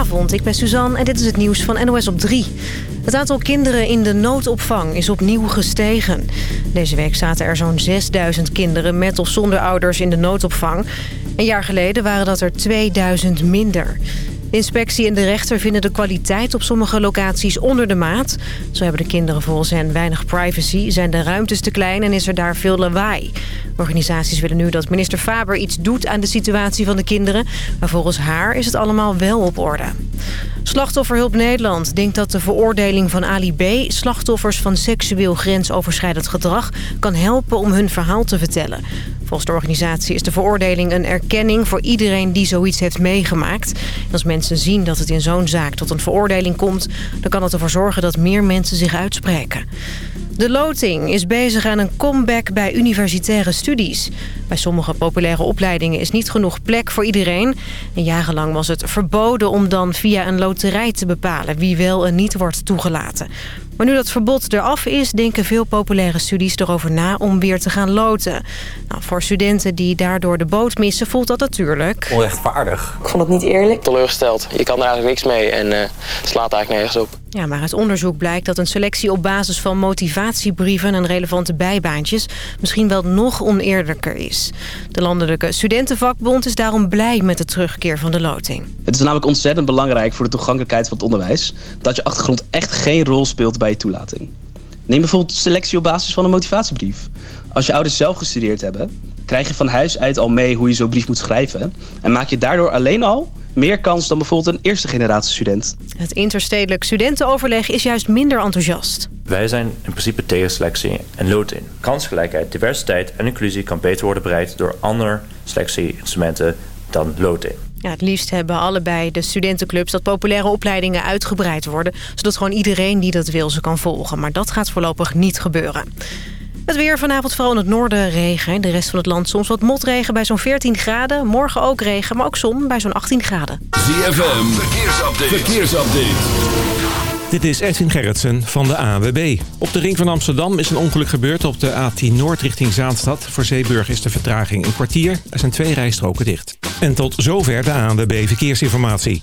Goedenavond, ik ben Suzanne en dit is het nieuws van NOS op 3. Het aantal kinderen in de noodopvang is opnieuw gestegen. Deze week zaten er zo'n 6000 kinderen met of zonder ouders in de noodopvang. Een jaar geleden waren dat er 2000 minder. Inspectie en de rechter vinden de kwaliteit op sommige locaties onder de maat. Zo hebben de kinderen volgens hen weinig privacy, zijn de ruimtes te klein en is er daar veel lawaai. Organisaties willen nu dat minister Faber iets doet aan de situatie van de kinderen. Maar volgens haar is het allemaal wel op orde. Slachtofferhulp Nederland denkt dat de veroordeling van Ali B... slachtoffers van seksueel grensoverschrijdend gedrag... kan helpen om hun verhaal te vertellen. Volgens de organisatie is de veroordeling een erkenning voor iedereen die zoiets heeft meegemaakt. Als mensen zien dat het in zo'n zaak tot een veroordeling komt... dan kan het ervoor zorgen dat meer mensen zich uitspreken. De loting is bezig aan een comeback bij universitaire studies. Bij sommige populaire opleidingen is niet genoeg plek voor iedereen. En jarenlang was het verboden om dan via een loterij te bepalen... wie wel en niet wordt toegelaten. Maar nu dat verbod eraf is, denken veel populaire studies erover na om weer te gaan loten. Nou, voor studenten die daardoor de boot missen, voelt dat natuurlijk. Onrechtvaardig. Ik vond het niet eerlijk. Teleurgesteld. Je kan er eigenlijk niks mee en uh, slaat eigenlijk nergens op. Ja, maar uit onderzoek blijkt dat een selectie op basis van motivatiebrieven en relevante bijbaantjes misschien wel nog oneerlijker is. De Landelijke Studentenvakbond is daarom blij met de terugkeer van de loting. Het is namelijk ontzettend belangrijk voor de toegankelijkheid van het onderwijs dat je achtergrond echt geen rol speelt bij je toelating. Neem bijvoorbeeld selectie op basis van een motivatiebrief. Als je ouders zelf gestudeerd hebben, krijg je van huis uit al mee hoe je zo'n brief moet schrijven en maak je daardoor alleen al meer kans dan bijvoorbeeld een eerste generatie student. Het interstedelijk studentenoverleg is juist minder enthousiast. Wij zijn in principe tegen selectie en loting. Kansgelijkheid, diversiteit en inclusie kan beter worden bereikt door andere selectieinstrumenten dan loting. Ja, het liefst hebben allebei de studentenclubs dat populaire opleidingen uitgebreid worden. Zodat gewoon iedereen die dat wil ze kan volgen. Maar dat gaat voorlopig niet gebeuren. Het weer vanavond vooral in het noorden regen. De rest van het land soms wat motregen bij zo'n 14 graden. Morgen ook regen, maar ook zon bij zo'n 18 graden. ZFM, verkeersupdate. verkeersupdate. Dit is Edwin Gerritsen van de AWB. Op de ring van Amsterdam is een ongeluk gebeurd op de A10 Noord richting Zaanstad. Voor Zeeburg is de vertraging een kwartier. Er zijn twee rijstroken dicht. En tot zover de ANWB Verkeersinformatie.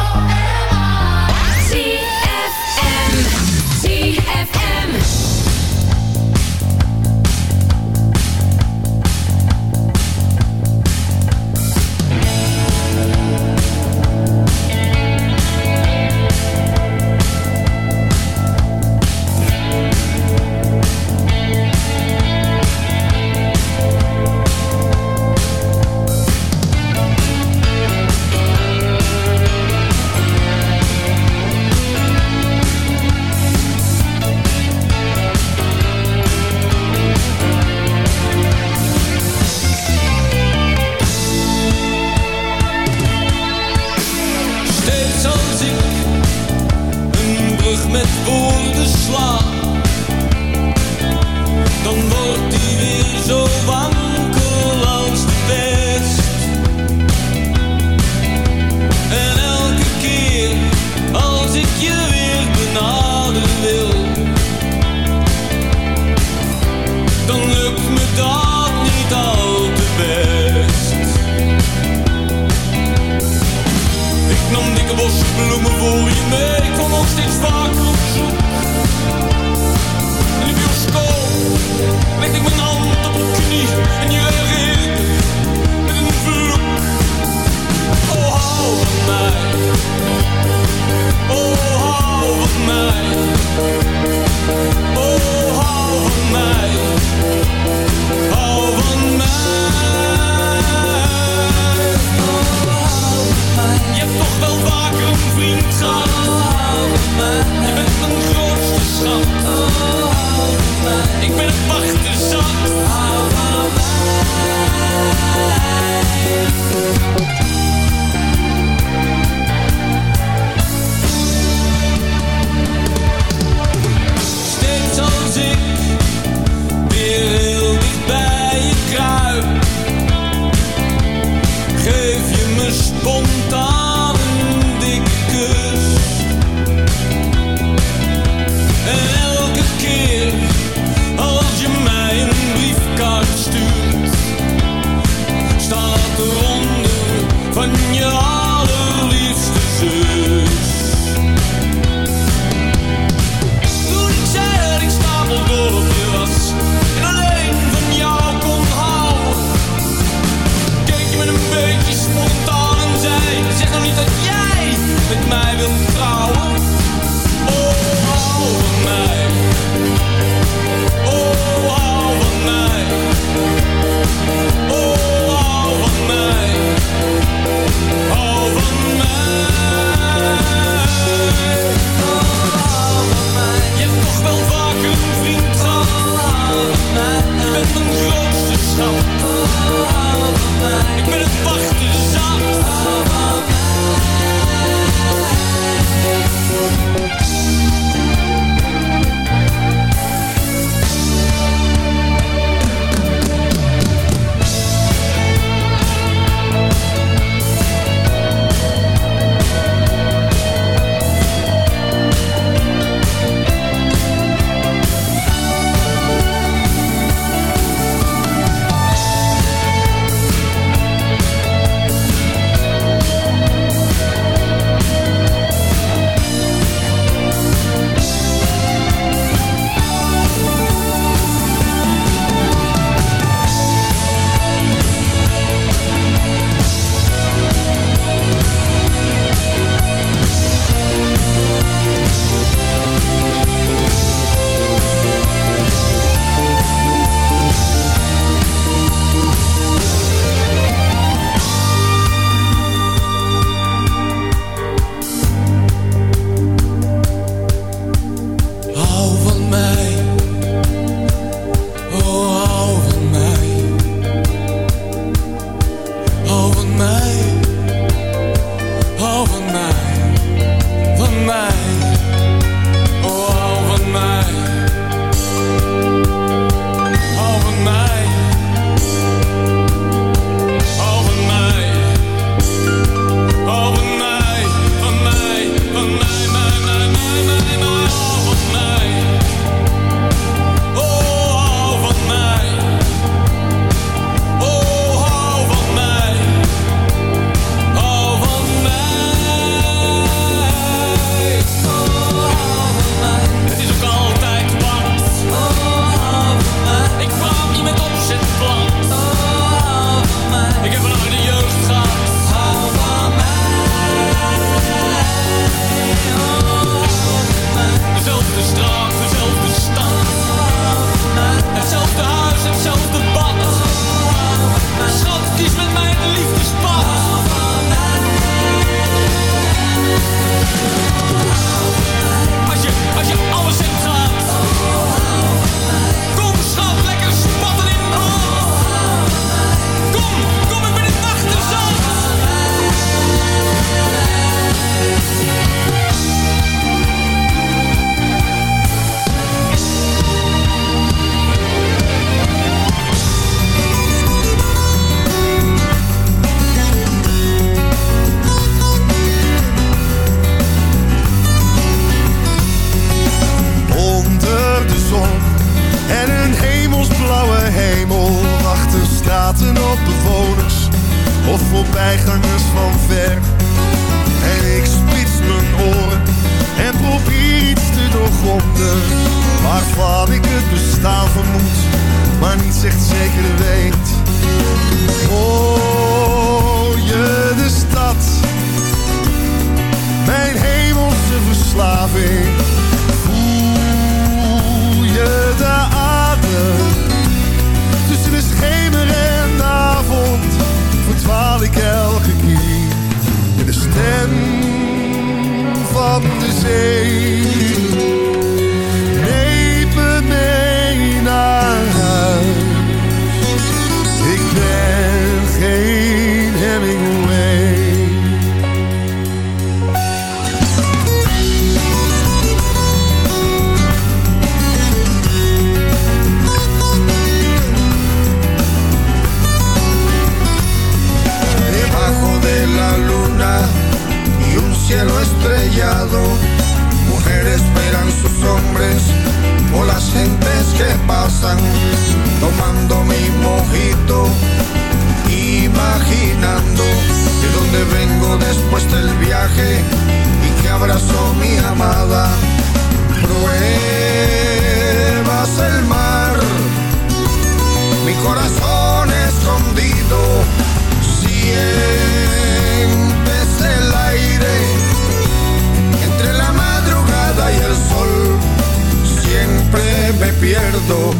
Pierdo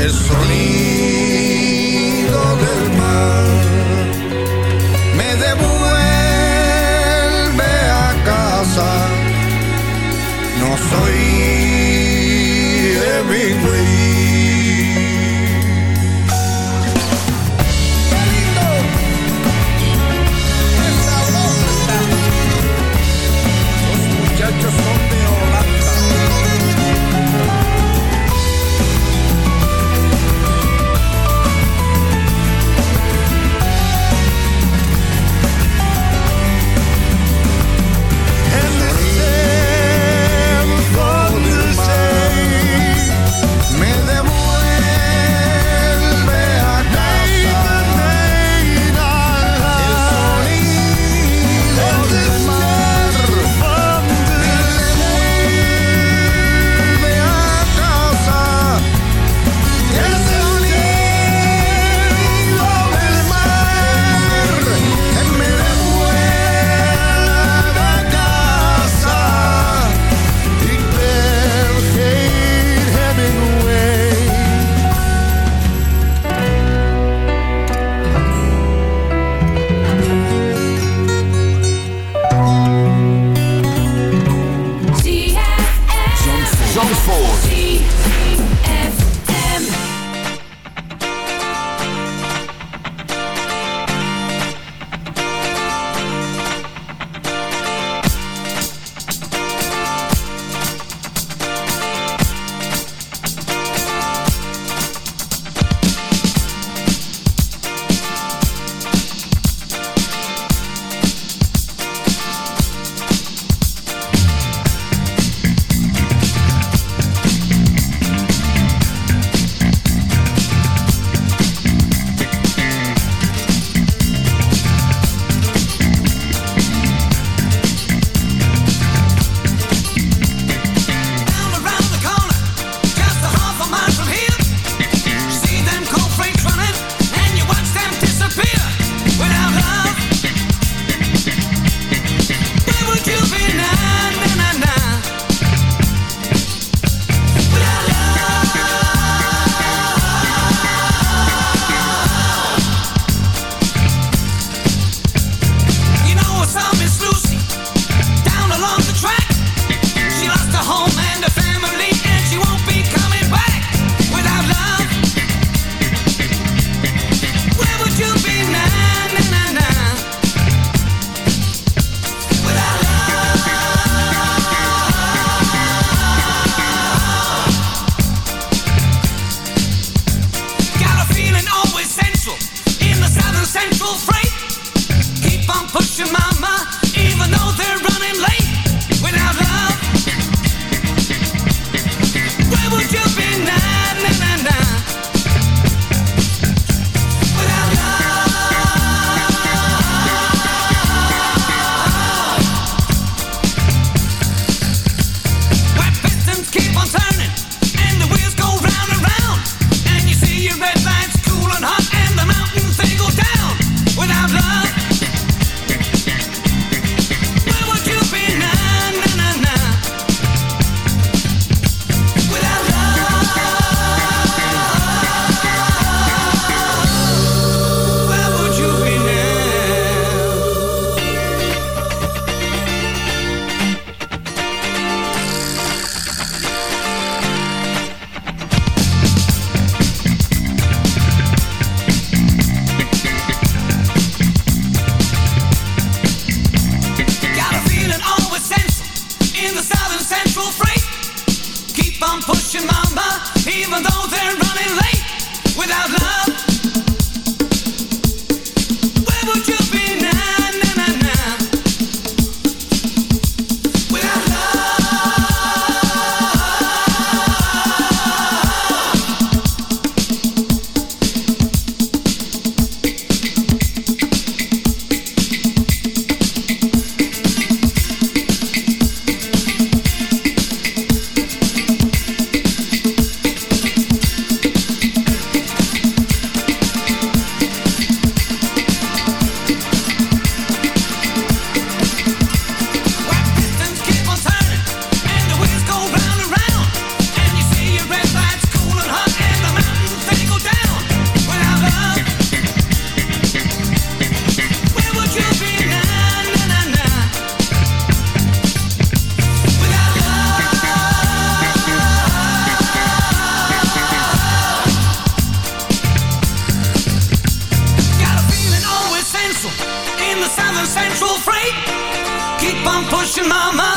el sonido mama,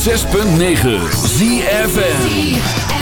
6.9 ZFN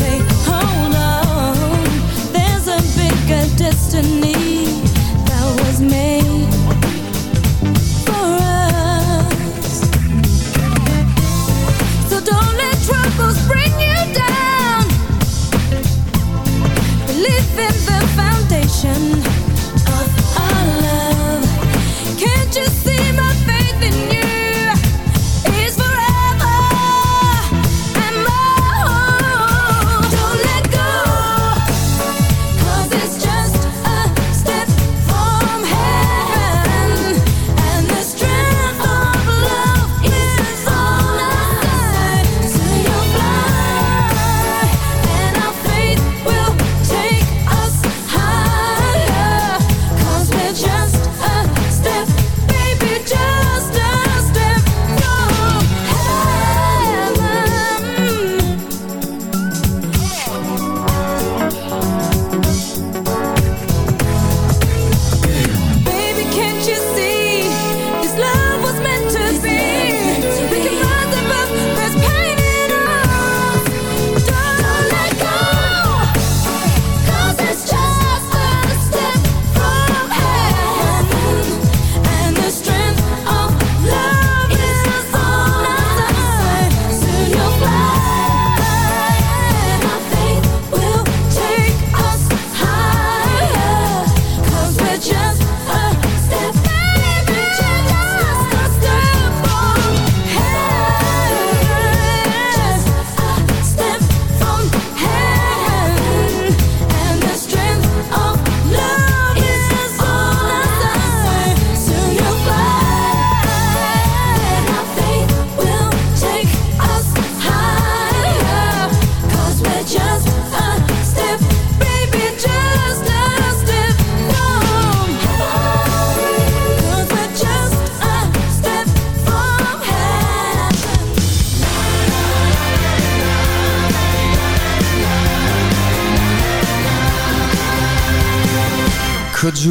away.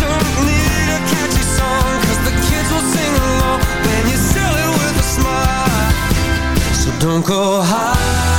don't need a catchy song, the kids will sing along. When you sell it with a smile. So don't go higher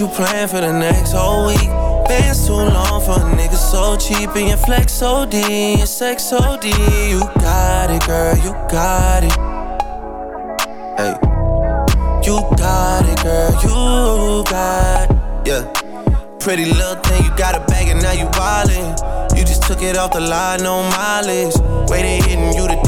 you plan for the next whole week. Bands too long for a nigga so cheap and your flex OD, your sex OD. You got it, girl, you got it. Hey, you got it, girl, you got it. Yeah. Pretty little thing, you got a bag and now you wildin'. You just took it off the line, no mileage. Way they hitting you, violent.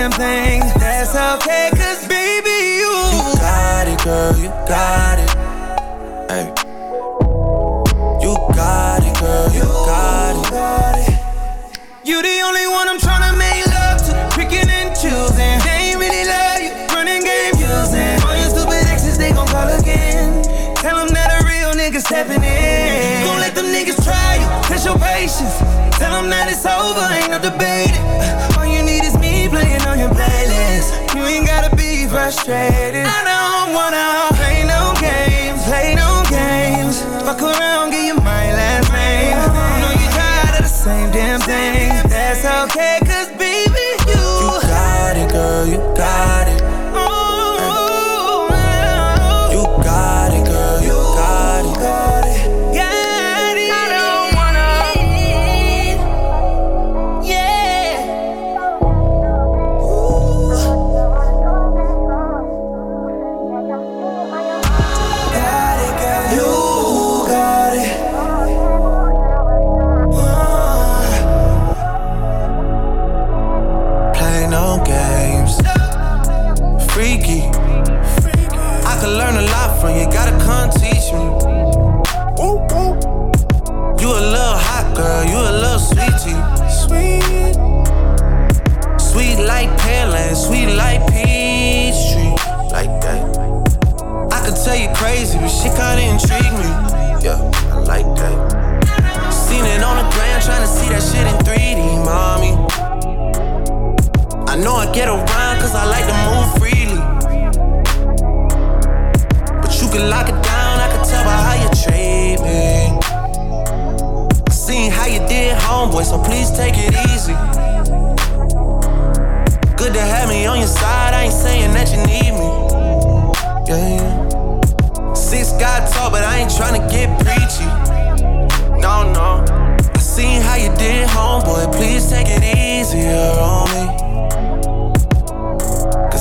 damn thing. That's okay, cause baby, you. You got it, girl, you got it. Hey. You got it, girl, you got it. You the only one I'm tryna make love to. Picking and choosing. They ain't really love you. Running game using. All your stupid exes, they gon' call again. Tell them that a real nigga stepping in. Don't let them niggas try you. Test your patience. Tell them that it's over, ain't no debating. Your playlist. You ain't gotta be frustrated. I don't wanna play no games, play no games. Fuck around, give you my can lock it down, I can tell by how you treat me. I seen how you did, homeboy, so please take it easy. Good to have me on your side, I ain't saying that you need me. Yeah, yeah. Six God talk, but I ain't tryna get preachy. No, no. I seen how you did, homeboy, please take it easier on me.